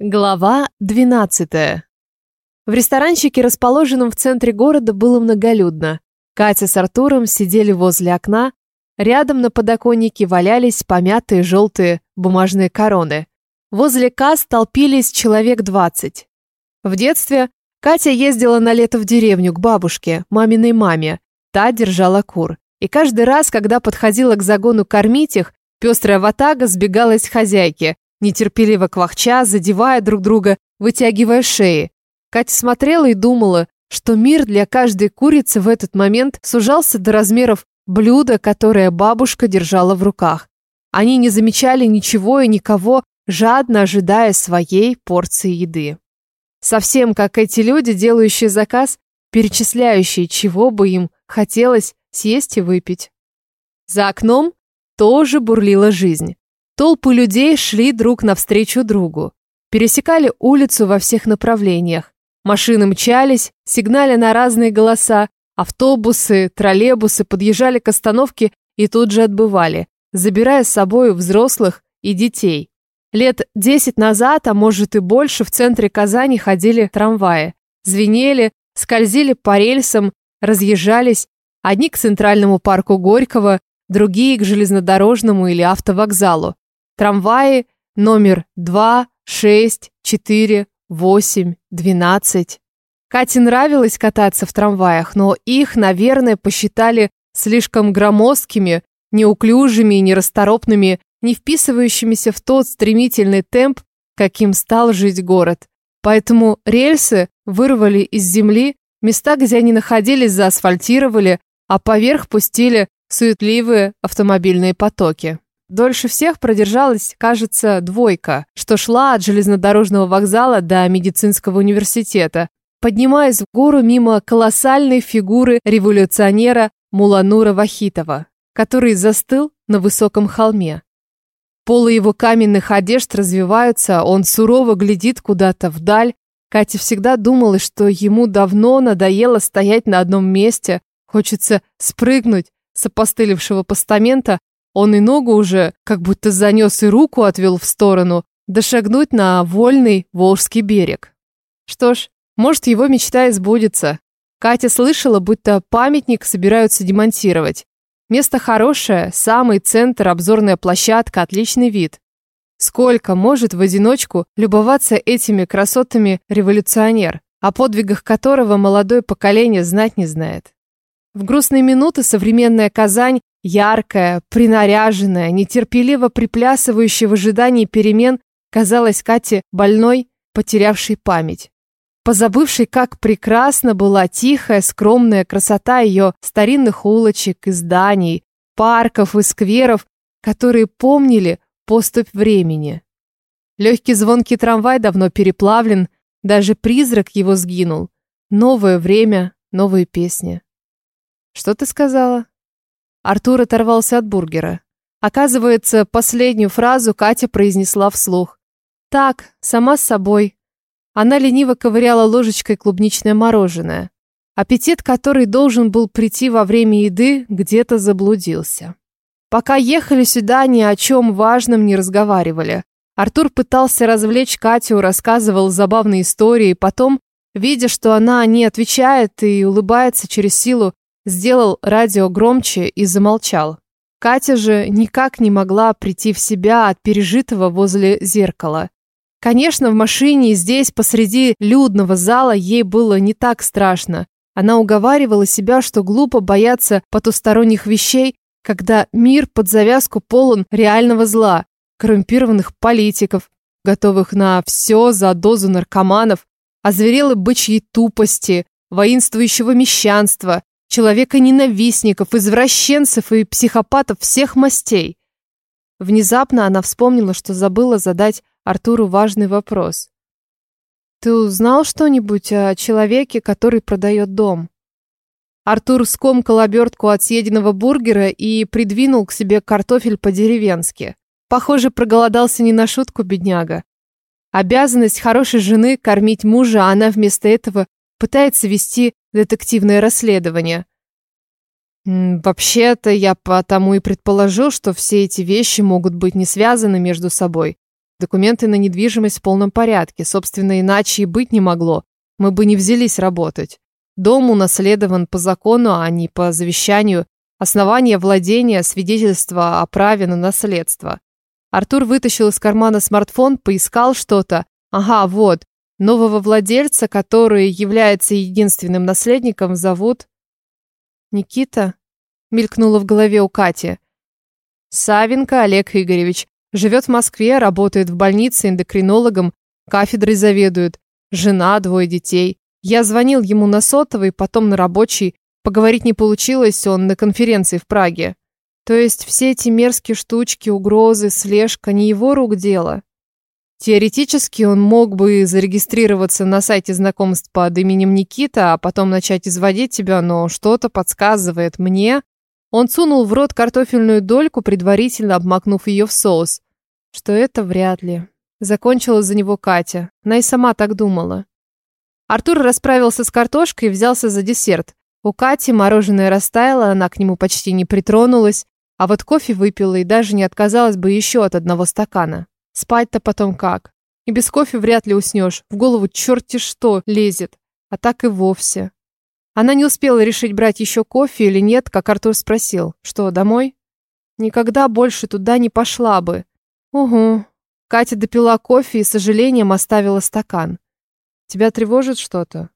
Глава 12. В ресторанчике, расположенном в центре города, было многолюдно. Катя с Артуром сидели возле окна, рядом на подоконнике валялись помятые желтые бумажные короны. Возле касс толпились человек 20. В детстве Катя ездила на лето в деревню к бабушке, маминой маме. Та держала кур. И каждый раз, когда подходила к загону кормить их, пестрая ватага сбегалась к хозяйке, нетерпеливо квахча, задевая друг друга, вытягивая шеи. Катя смотрела и думала, что мир для каждой курицы в этот момент сужался до размеров блюда, которое бабушка держала в руках. Они не замечали ничего и никого, жадно ожидая своей порции еды. Совсем как эти люди, делающие заказ, перечисляющие, чего бы им хотелось съесть и выпить. За окном тоже бурлила жизнь. Толпы людей шли друг навстречу другу. Пересекали улицу во всех направлениях. Машины мчались, сигнали на разные голоса. Автобусы, троллейбусы подъезжали к остановке и тут же отбывали, забирая с собой взрослых и детей. Лет десять назад, а может и больше, в центре Казани ходили трамваи. Звенели, скользили по рельсам, разъезжались. Одни к центральному парку Горького, другие к железнодорожному или автовокзалу. Трамваи номер 2, 6, 4, 8, 12. Кате нравилось кататься в трамваях, но их, наверное, посчитали слишком громоздкими, неуклюжими и нерасторопными, не вписывающимися в тот стремительный темп, каким стал жить город. Поэтому рельсы вырвали из земли, места, где они находились, заасфальтировали, а поверх пустили суетливые автомобильные потоки. Дольше всех продержалась, кажется, двойка, что шла от железнодорожного вокзала до медицинского университета, поднимаясь в гору мимо колоссальной фигуры революционера Муланура Вахитова, который застыл на высоком холме. Полы его каменных одежд развиваются, он сурово глядит куда-то вдаль. Катя всегда думала, что ему давно надоело стоять на одном месте, хочется спрыгнуть с опостылевшего постамента, он и ногу уже как будто занес и руку отвел в сторону, дошагнуть на вольный Волжский берег. Что ж, может, его мечта избудется. Катя слышала, будто памятник собираются демонтировать. Место хорошее, самый центр, обзорная площадка, отличный вид. Сколько может в одиночку любоваться этими красотами революционер, о подвигах которого молодое поколение знать не знает. В грустные минуты современная Казань Яркая, принаряженная, нетерпеливо приплясывающая в ожидании перемен, казалась Кате больной, потерявшей память. Позабывшей, как прекрасно была тихая, скромная красота ее старинных улочек и зданий, парков и скверов, которые помнили поступь времени. Легкий звонкий трамвай давно переплавлен, даже призрак его сгинул. Новое время, новые песни. «Что ты сказала?» Артур оторвался от бургера. Оказывается, последнюю фразу Катя произнесла вслух. Так, сама с собой. Она лениво ковыряла ложечкой клубничное мороженое. Аппетит, который должен был прийти во время еды, где-то заблудился. Пока ехали сюда, ни о чем важном не разговаривали. Артур пытался развлечь Катю, рассказывал забавные истории, потом, видя, что она не отвечает и улыбается через силу, Сделал радио громче и замолчал. Катя же никак не могла прийти в себя от пережитого возле зеркала. Конечно, в машине и здесь, посреди людного зала, ей было не так страшно. Она уговаривала себя, что глупо бояться потусторонних вещей, когда мир под завязку полон реального зла, коррумпированных политиков, готовых на все за дозу наркоманов, озверелой бычьей тупости, воинствующего мещанства, человека-ненавистников, извращенцев и психопатов всех мастей. Внезапно она вспомнила, что забыла задать Артуру важный вопрос. «Ты узнал что-нибудь о человеке, который продает дом?» Артур скомкал обертку от съеденного бургера и придвинул к себе картофель по-деревенски. Похоже, проголодался не на шутку бедняга. Обязанность хорошей жены кормить мужа, а она вместо этого пытается вести детективное расследование. Вообще-то я потому и предположил, что все эти вещи могут быть не связаны между собой. Документы на недвижимость в полном порядке, собственно, иначе и быть не могло. Мы бы не взялись работать. Дом унаследован по закону, а не по завещанию. Основание владения, свидетельство о праве на наследство. Артур вытащил из кармана смартфон, поискал что-то. Ага, вот. Нового владельца, который является единственным наследником, зовут... Никита? Мелькнуло в голове у Кати. Савенко Олег Игоревич. Живет в Москве, работает в больнице эндокринологом, кафедрой заведует. Жена, двое детей. Я звонил ему на сотовый, потом на рабочий. Поговорить не получилось, он на конференции в Праге. То есть все эти мерзкие штучки, угрозы, слежка не его рук дело. Теоретически он мог бы зарегистрироваться на сайте знакомств под именем Никита, а потом начать изводить тебя, но что-то подсказывает мне. Он сунул в рот картофельную дольку, предварительно обмакнув ее в соус. Что это вряд ли. Закончила за него Катя. Она и сама так думала. Артур расправился с картошкой и взялся за десерт. У Кати мороженое растаяло, она к нему почти не притронулась, а вот кофе выпила и даже не отказалась бы еще от одного стакана. Спать-то потом как? И без кофе вряд ли уснешь. В голову черти что лезет. А так и вовсе. Она не успела решить, брать еще кофе или нет, как Артур спросил. Что, домой? Никогда больше туда не пошла бы. Угу. Катя допила кофе и с сожалением оставила стакан. Тебя тревожит что-то?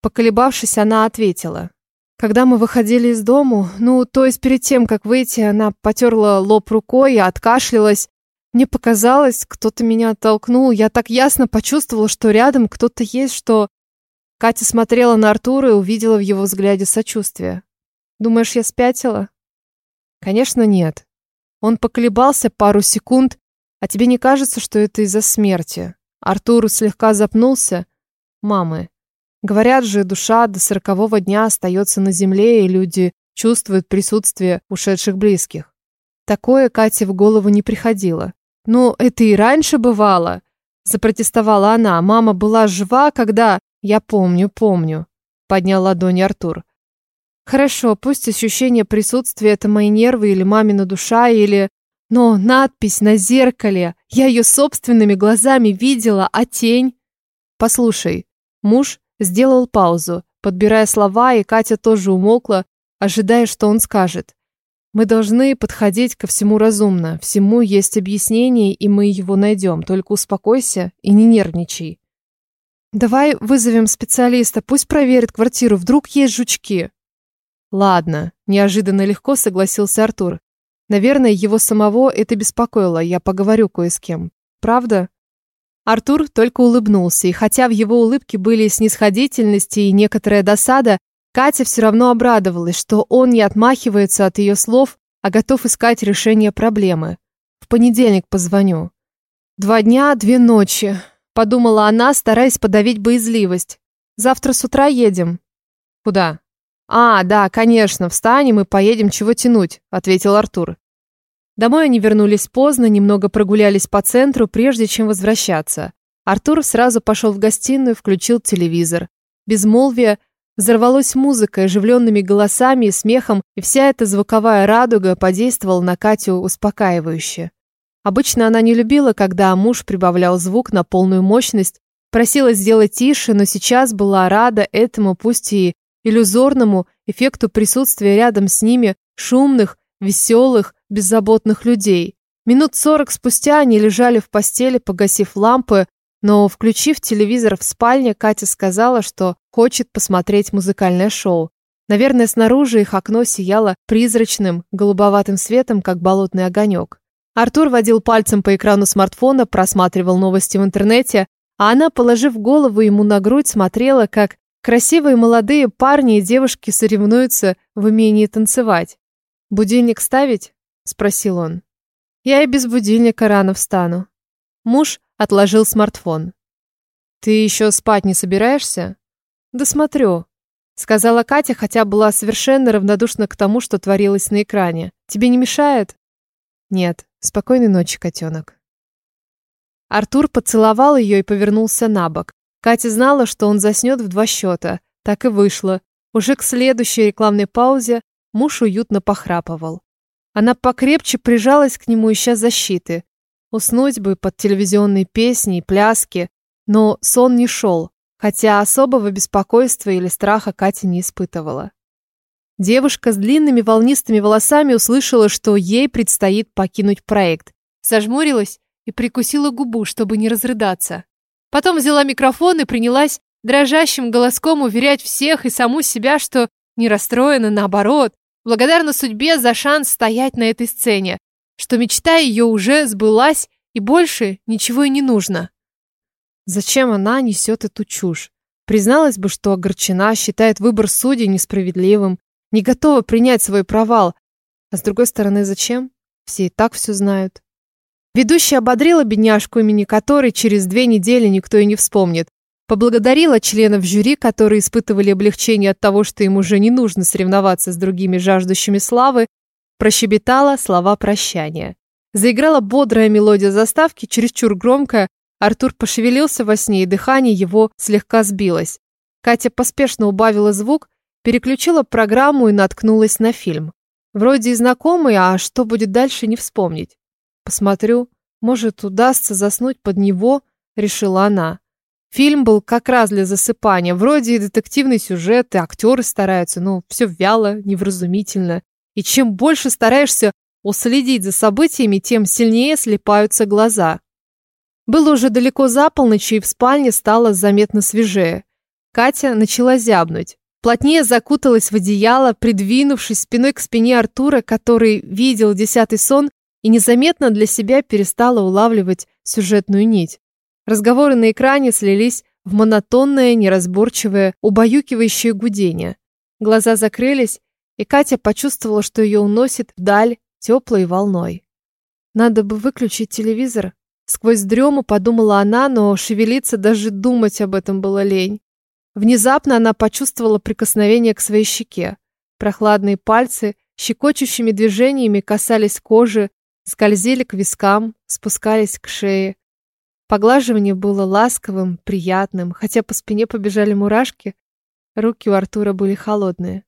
Поколебавшись, она ответила. Когда мы выходили из дому, ну, то есть перед тем, как выйти, она потерла лоб рукой и откашлялась, мне показалось, кто-то меня оттолкнул. Я так ясно почувствовала, что рядом кто-то есть, что... Катя смотрела на Артура и увидела в его взгляде сочувствие. Думаешь, я спятила? Конечно, нет. Он поколебался пару секунд. А тебе не кажется, что это из-за смерти? Артур слегка запнулся. Мамы. Говорят же, душа до сорокового дня остается на земле, и люди чувствуют присутствие ушедших близких. Такое Кате в голову не приходило. «Ну, это и раньше бывало», – запротестовала она. «Мама была жива, когда...» «Я помню, помню», – поднял ладони Артур. «Хорошо, пусть ощущение присутствия – это мои нервы или мамина душа, или... Но надпись на зеркале, я ее собственными глазами видела, а тень...» «Послушай». Муж сделал паузу, подбирая слова, и Катя тоже умолкла, ожидая, что он скажет. Мы должны подходить ко всему разумно. Всему есть объяснение, и мы его найдем. Только успокойся и не нервничай. Давай вызовем специалиста, пусть проверит квартиру, вдруг есть жучки. Ладно, неожиданно легко согласился Артур. Наверное, его самого это беспокоило, я поговорю кое с кем. Правда? Артур только улыбнулся, и хотя в его улыбке были снисходительность и некоторая досада, Катя все равно обрадовалась, что он не отмахивается от ее слов, а готов искать решение проблемы. В понедельник позвоню. Два дня, две ночи, подумала она, стараясь подавить боязливость. Завтра с утра едем. Куда? А, да, конечно, встанем и поедем, чего тянуть, ответил Артур. Домой они вернулись поздно, немного прогулялись по центру, прежде чем возвращаться. Артур сразу пошел в гостиную, включил телевизор. Безмолвие Взорвалось музыкой, оживленными голосами и смехом, и вся эта звуковая радуга подействовала на Катю успокаивающе. Обычно она не любила, когда муж прибавлял звук на полную мощность, просила сделать тише, но сейчас была рада этому, пусть и иллюзорному, эффекту присутствия рядом с ними шумных, веселых, беззаботных людей. Минут сорок спустя они лежали в постели, погасив лампы, но, включив телевизор в спальне, Катя сказала, что хочет посмотреть музыкальное шоу. Наверное, снаружи их окно сияло призрачным, голубоватым светом, как болотный огонек. Артур водил пальцем по экрану смартфона, просматривал новости в интернете, а она, положив голову ему на грудь, смотрела, как красивые молодые парни и девушки соревнуются в умении танцевать. «Будильник ставить?» – спросил он. «Я и без будильника рано встану». Муж Отложил смартфон. «Ты еще спать не собираешься?» «Да смотрю», — сказала Катя, хотя была совершенно равнодушна к тому, что творилось на экране. «Тебе не мешает?» «Нет. Спокойной ночи, котенок». Артур поцеловал ее и повернулся на бок. Катя знала, что он заснет в два счета. Так и вышло. Уже к следующей рекламной паузе муж уютно похрапывал. Она покрепче прижалась к нему, ища защиты. Уснуть бы под телевизионные песни и пляски, но сон не шел, хотя особого беспокойства или страха Катя не испытывала. Девушка с длинными волнистыми волосами услышала, что ей предстоит покинуть проект. Зажмурилась и прикусила губу, чтобы не разрыдаться. Потом взяла микрофон и принялась дрожащим голоском уверять всех и саму себя, что не расстроена, наоборот, благодарна судьбе за шанс стоять на этой сцене, что мечта ее уже сбылась и больше ничего и не нужно. Зачем она несет эту чушь? Призналась бы, что огорчена, считает выбор судей несправедливым, не готова принять свой провал. А с другой стороны, зачем? Все и так все знают. Ведущая ободрила бедняжку, имени которой через две недели никто и не вспомнит. Поблагодарила членов жюри, которые испытывали облегчение от того, что им уже не нужно соревноваться с другими жаждущими славы, прощебетала слова прощания. Заиграла бодрая мелодия заставки, чересчур громкая, Артур пошевелился во сне, и дыхание его слегка сбилось. Катя поспешно убавила звук, переключила программу и наткнулась на фильм. Вроде и знакомый, а что будет дальше, не вспомнить. Посмотрю, может, удастся заснуть под него, решила она. Фильм был как раз для засыпания. Вроде и детективный сюжет, и актеры стараются, но все вяло, невразумительно. И чем больше стараешься уследить за событиями, тем сильнее слепаются глаза. Было уже далеко за полночь, и в спальне стало заметно свежее. Катя начала зябнуть. Плотнее закуталась в одеяло, придвинувшись спиной к спине Артура, который видел десятый сон и незаметно для себя перестала улавливать сюжетную нить. Разговоры на экране слились в монотонное, неразборчивое, убаюкивающее гудение. Глаза закрылись, и Катя почувствовала, что ее уносит вдаль теплой волной. Надо бы выключить телевизор. Сквозь дрему подумала она, но шевелиться даже думать об этом было лень. Внезапно она почувствовала прикосновение к своей щеке. Прохладные пальцы щекочущими движениями касались кожи, скользили к вискам, спускались к шее. Поглаживание было ласковым, приятным, хотя по спине побежали мурашки, руки у Артура были холодные.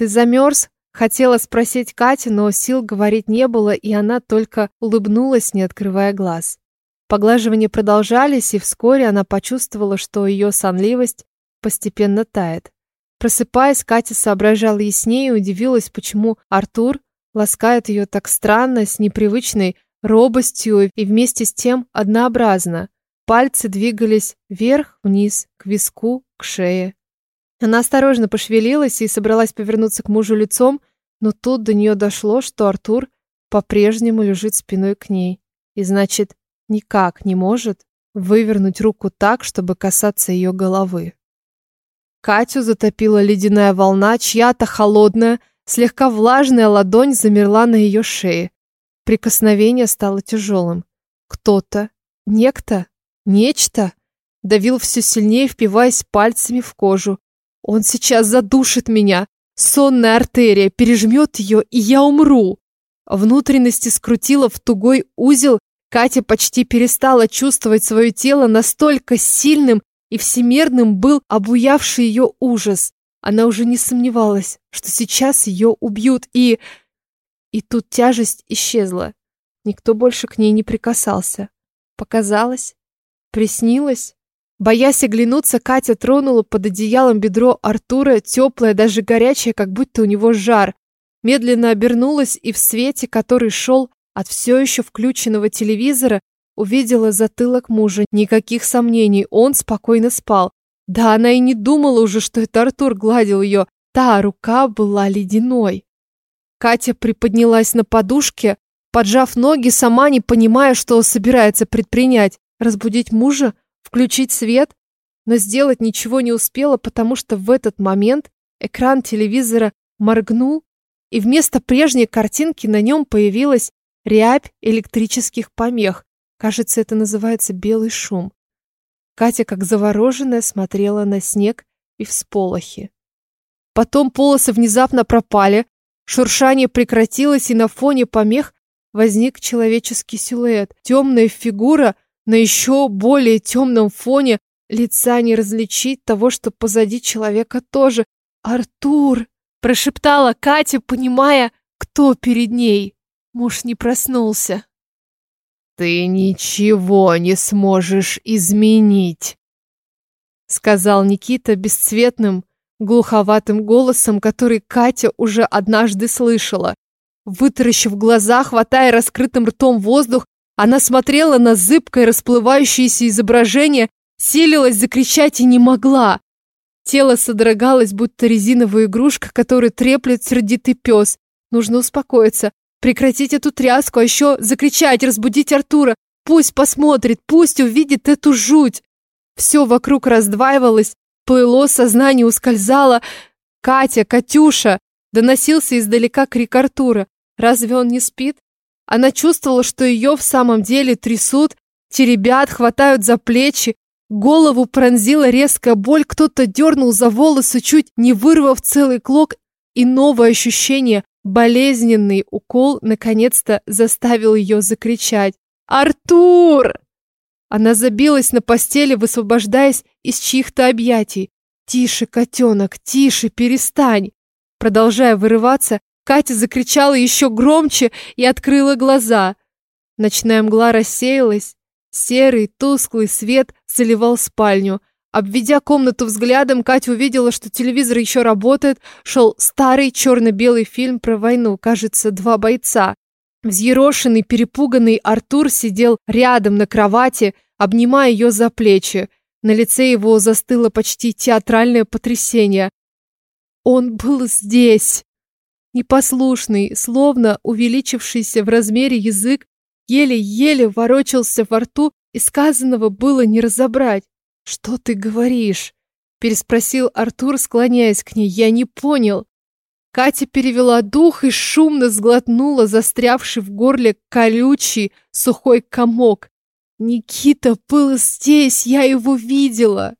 «Ты замерз?» — хотела спросить Катя, но сил говорить не было, и она только улыбнулась, не открывая глаз. Поглаживания продолжались, и вскоре она почувствовала, что ее сонливость постепенно тает. Просыпаясь, Катя соображала яснее и удивилась, почему Артур ласкает ее так странно, с непривычной робостью и вместе с тем однообразно. Пальцы двигались вверх-вниз, к виску, к шее. Она осторожно пошевелилась и собралась повернуться к мужу лицом, но тут до нее дошло, что Артур по-прежнему лежит спиной к ней. И значит, никак не может вывернуть руку так, чтобы касаться ее головы. Катю затопила ледяная волна, чья-то холодная, слегка влажная ладонь замерла на ее шее. Прикосновение стало тяжелым. Кто-то, некто, нечто давил все сильнее, впиваясь пальцами в кожу. Он сейчас задушит меня. Сонная артерия пережмет ее, и я умру. Внутренности скрутила в тугой узел. Катя почти перестала чувствовать свое тело, настолько сильным и всемирным был обуявший ее ужас. Она уже не сомневалась, что сейчас ее убьют, и... И тут тяжесть исчезла. Никто больше к ней не прикасался. Показалось? Приснилось? Боясь оглянуться, Катя тронула под одеялом бедро Артура, теплое, даже горячее, как будто у него жар. Медленно обернулась и в свете, который шел от все еще включенного телевизора, увидела затылок мужа. Никаких сомнений, он спокойно спал. Да она и не думала уже, что это Артур гладил ее. Та рука была ледяной. Катя приподнялась на подушке, поджав ноги, сама не понимая, что собирается предпринять. Разбудить мужа? Включить свет? Но сделать ничего не успела, потому что в этот момент экран телевизора моргнул, и вместо прежней картинки на нем появилась рябь электрических помех. Кажется, это называется белый шум. Катя, как завороженная, смотрела на снег и всполохи. Потом полосы внезапно пропали, Шуршание прекратилось, и на фоне помех возник человеческий силуэт. Темная фигура на еще более темном фоне лица не различить того, что позади человека тоже. «Артур!» – прошептала Катя, понимая, кто перед ней. Муж не проснулся. ты ничего не сможешь изменить, сказал Никита бесцветным, глуховатым голосом, который Катя уже однажды слышала. Вытаращив глаза, хватая раскрытым ртом воздух, она смотрела на зыбкое расплывающееся изображение, силилась закричать и не могла. Тело содрогалось, будто резиновая игрушка, которую треплет сердитый пес. Нужно успокоиться, прекратить эту тряску, а еще закричать, разбудить Артура. Пусть посмотрит, пусть увидит эту жуть. Все вокруг раздваивалось, плыло, сознание ускользало. Катя, Катюша! Доносился издалека крик Артура. Разве он не спит? Она чувствовала, что ее в самом деле трясут, теребят, хватают за плечи. Голову пронзила резкая боль, кто-то дернул за волосы, чуть не вырвав целый клок, и новое ощущение, болезненный укол, наконец-то заставил ее закричать. «Артур!» Она забилась на постели, высвобождаясь из чьих-то объятий. «Тише, котенок, тише, перестань!» Продолжая вырываться, Катя закричала еще громче и открыла глаза. Ночная мгла рассеялась. Серый, тусклый свет заливал спальню. Обведя комнату взглядом, Катя увидела, что телевизор еще работает. Шел старый черно-белый фильм про войну, кажется, два бойца. Взъерошенный, перепуганный Артур сидел рядом на кровати, обнимая ее за плечи. На лице его застыло почти театральное потрясение. Он был здесь. Непослушный, словно увеличившийся в размере язык, еле-еле ворочался во рту, и сказанного было не разобрать. «Что ты говоришь?» – переспросил Артур, склоняясь к ней. «Я не понял». Катя перевела дух и шумно сглотнула застрявший в горле колючий сухой комок. «Никита был здесь, я его видела!»